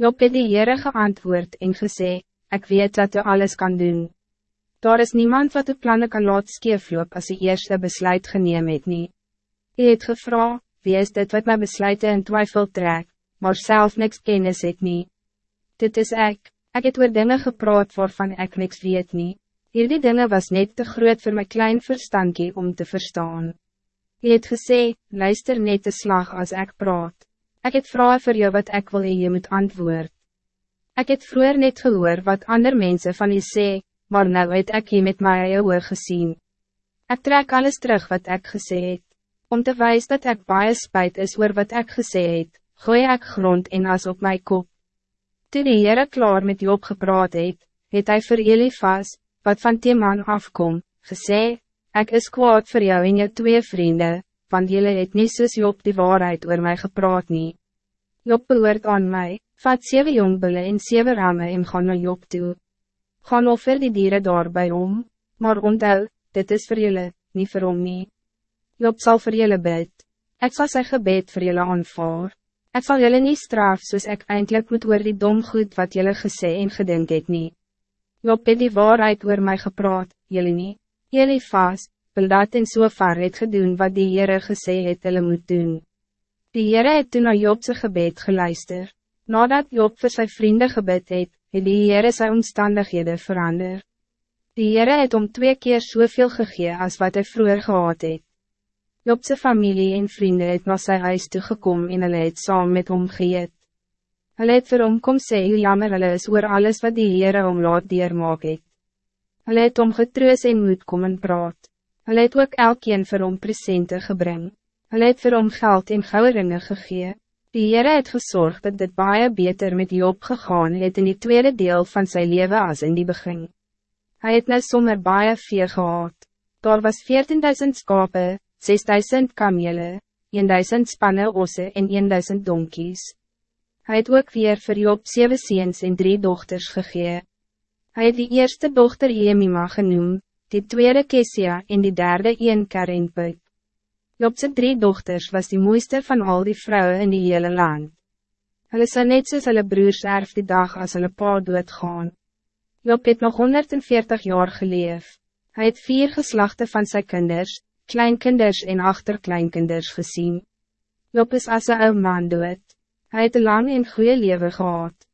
Job het die Heere geantwoord en gesê, ik weet dat u alles kan doen. Daar is niemand wat de plannen kan laat skeefloop as die eerste besluit geneem het nie. Hy het gevra, wie is dit wat my besluiten in twijfel trek, maar zelf niks kennis het nie. Dit is ik, ik het oor dinge gepraat waarvan ik niks weet nie. Hierdie dinge was net te groot voor mijn klein verstandje om te verstaan. Hy het gesê, luister net te slag als ik praat. Ik het vraag voor jou wat ik wil en je moet antwoord. Ik het vroeger net gehoor wat andere mensen van je sê, maar nou het ek hier met eie oor gesien. Ek trek alles terug wat ik gesê het. Om te wijzen dat ik baie spijt is oor wat ik gesê het, gooi ek grond en as op my kop. Toen die Heere klaar met Job gepraat het, het hy vir Elifas, wat van Teman afkom, gesê, ik is kwaad voor jou en je twee vrienden, want jullie het niet soos Job die waarheid oor mij gepraat nie. Job behoort aan mij, vat zeven jongbulle en zeven ramen en gaan naar Job toe. Gaan offer die dieren daarbij om, maar onthou, dit is voor jullie, niet voor om nie. Job zal voor jullie bid. Ik zal zijn gebed voor jullie aanvaar. Ik zal jullie niet straf soos ik eindelijk moet oor die dom goed wat jullie gesê en gedink het nie. Job het die waarheid oor mij gepraat, jullie niet. Jullie vast, Bildad en so ver het gedoen wat die Heere gesê het hulle moet doen. Die Heere het toen na Jobse gebed geluister. Nadat Job voor zijn vrienden gebed het, het die Heere sy omstandighede verander. Die Heere het om twee keer soveel gegee als wat hij vroeger gehad het. Jobse familie en vrienden het na sy huis toegekom en hulle het saam met hom geëet. Hulle het vir hom kom sê hoe jammer hulle is oor alles wat die Heere om laat deurmaak het. Hulle het om getroos en moed kom en praat. Hulle het ook elkeen vir hom presente gebring. Hulle het vir hom geld en gouden ringe gegee. Die Heere het gezorgd dat dit baie beter met Job gegaan het in die tweede deel van zijn leven als in die begin. Hij het nou sommer baie vee gehad. Daar was 14.000 skape, 6.000 kamele, 1.000 spanne osse en 1.000 donkies. Hij het ook weer vir Job 7 seens en drie dochters gegee. Hij het die eerste dochter Jemima genoemd, die tweede Kesia en die derde een Karenpuk. Jobse drie dochters was die mooiste van al die vrouwen in die hele land. Hulle sal net soos hulle broers erf die dag as hulle pa doodgaan. Job het nog 140 jaar geleef. Hij het vier geslachten van zijn kinders, kleinkinders en achterkleinkinders gezien. Job is as een ou man dood. Hij het een lang en goede leven gehad.